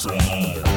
Travolta. Won't